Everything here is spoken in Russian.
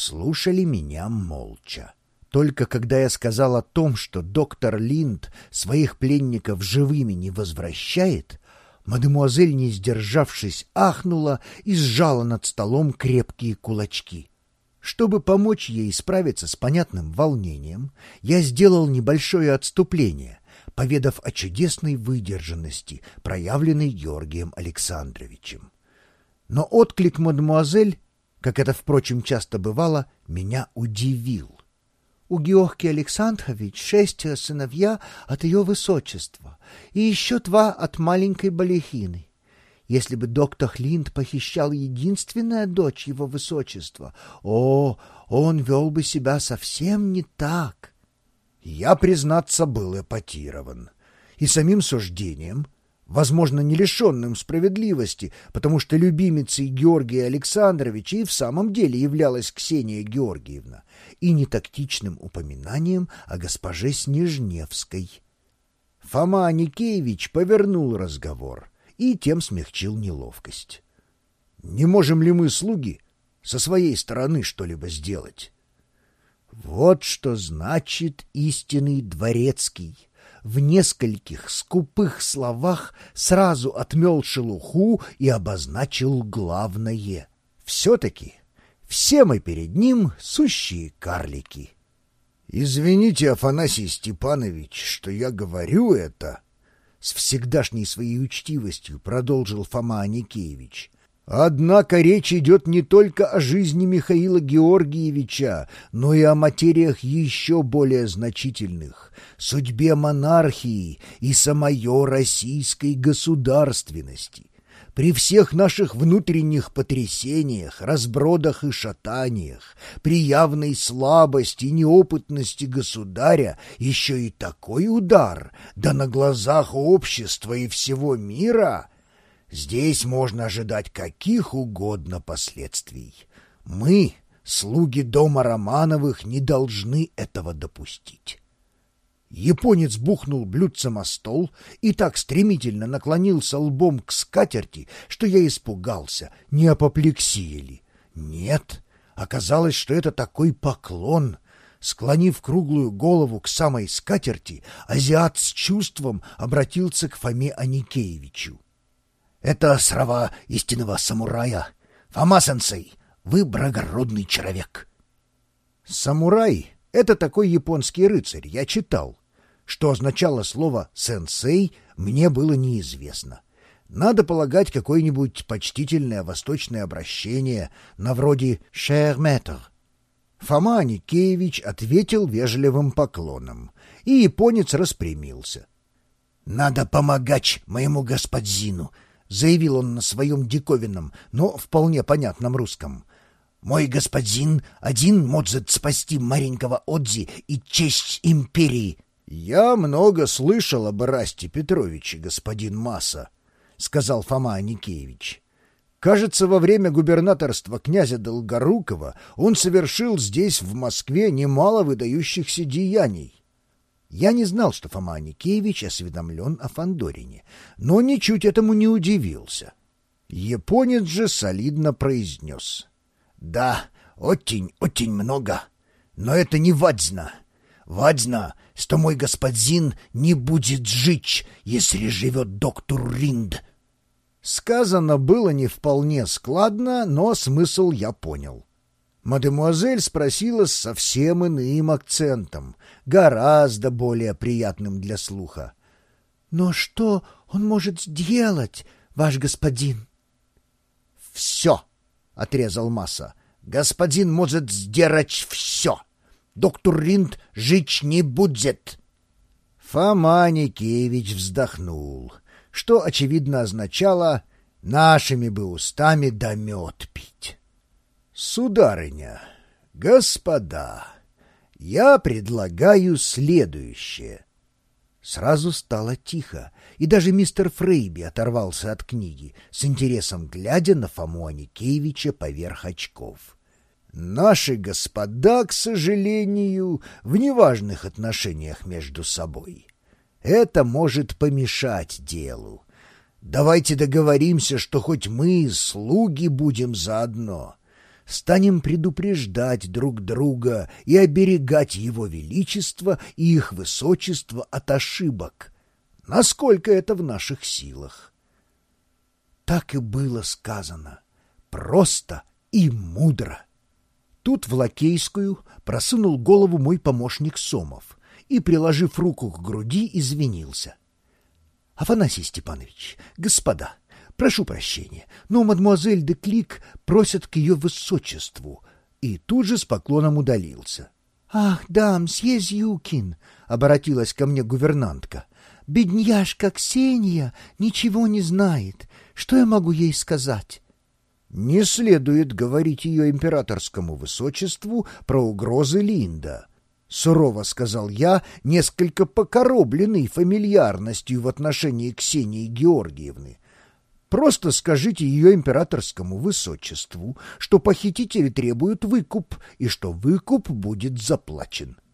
слушали меня молча. Только когда я сказал о том, что доктор Линд своих пленников живыми не возвращает, мадемуазель, не сдержавшись, ахнула и сжала над столом крепкие кулачки. Чтобы помочь ей справиться с понятным волнением, я сделал небольшое отступление, поведав о чудесной выдержанности, проявленной Георгием Александровичем. Но отклик мадемуазель, как это, впрочем, часто бывало, меня удивил. У Георгия Александрович шесть сыновья от ее высочества и еще два от маленькой Балехины. Если бы доктор Линд похищал единственная дочь его высочества, о, он вел бы себя совсем не так. Я, признаться, был эпатирован. И самим суждением, возможно, не лишенным справедливости, потому что любимицей Георгия Александровича и в самом деле являлась Ксения Георгиевна, и нетактичным упоминанием о госпоже Снежневской. Фома Аникеевич повернул разговор и тем смягчил неловкость. «Не можем ли мы, слуги, со своей стороны что-либо сделать?» Вот что значит истинный дворецкий. В нескольких скупых словах сразу отмел шелуху и обозначил главное. Все-таки все мы перед ним сущие карлики. «Извините, Афанасий Степанович, что я говорю это», — с всегдашней своей учтивостью продолжил Фома Аникеевич. «Однако речь идет не только о жизни Михаила Георгиевича, но и о материях еще более значительных — судьбе монархии и самой российской государственности. При всех наших внутренних потрясениях, разбродах и шатаниях, при явной слабости и неопытности государя еще и такой удар, да на глазах общества и всего мира, здесь можно ожидать каких угодно последствий. Мы, слуги дома Романовых, не должны этого допустить. Японец бухнул блюдцем о стол и так стремительно наклонился лбом к скатерти, что я испугался, не апоплексия ли. Нет, оказалось, что это такой поклон. Склонив круглую голову к самой скатерти, азиат с чувством обратился к Фоме Аникеевичу. — Это слова истинного самурая. Фома-сенсей, вы благородный человек. — Самурай — это такой японский рыцарь, я читал. Что означало слово «сенсей», мне было неизвестно. Надо полагать какое-нибудь почтительное восточное обращение на вроде «cher maître». Фома Аникеевич ответил вежливым поклоном, и японец распрямился. «Надо помогать моему господину», — заявил он на своем диковинном, но вполне понятном русском. «Мой господин один может спасти маленького Отзи и честь империи». «Я много слышал об Расте Петровиче, господин Масса», — сказал Фома Аникеевич. «Кажется, во время губернаторства князя Долгорукова он совершил здесь, в Москве, немало выдающихся деяний». Я не знал, что Фома Аникеевич осведомлен о Фандорине, но ничуть этому не удивился. Японец же солидно произнес. «Да, очень-очень много, но это не важно. Важно, что мой господин не будет жить, если живет доктор Ринд. Сказано было не вполне складно, но смысл я понял. Мадемуазель спросила с совсем иным акцентом, гораздо более приятным для слуха. — Но что он может сделать, ваш господин? — Все, — отрезал Масса. — Господин может сделать все. — доктор Ринд жить не будет. Фома Никевич вздохнул, что, очевидно, означало «нашими бы устами да мед пить». «Сударыня, господа, я предлагаю следующее». Сразу стало тихо, и даже мистер Фрейби оторвался от книги, с интересом глядя на Фому Аникеевича поверх очков. Наши господа, к сожалению, в неважных отношениях между собой. Это может помешать делу. Давайте договоримся, что хоть мы, слуги, будем заодно. Станем предупреждать друг друга и оберегать его величество и их высочество от ошибок, насколько это в наших силах. Так и было сказано, просто и мудро. Тут в Лакейскую просунул голову мой помощник Сомов и, приложив руку к груди, извинился. — Афанасий Степанович, господа, прошу прощения, но мадемуазель де Клик просят к ее высочеству, и тут же с поклоном удалился. — Ах, да, мсье обратилась ко мне гувернантка, — бедняжка Ксения ничего не знает. Что я могу ей сказать? Не следует говорить ее императорскому высочеству про угрозы Линда, — сурово сказал я, несколько покоробленный фамильярностью в отношении Ксении Георгиевны. Просто скажите ее императорскому высочеству, что похитители требуют выкуп и что выкуп будет заплачен. —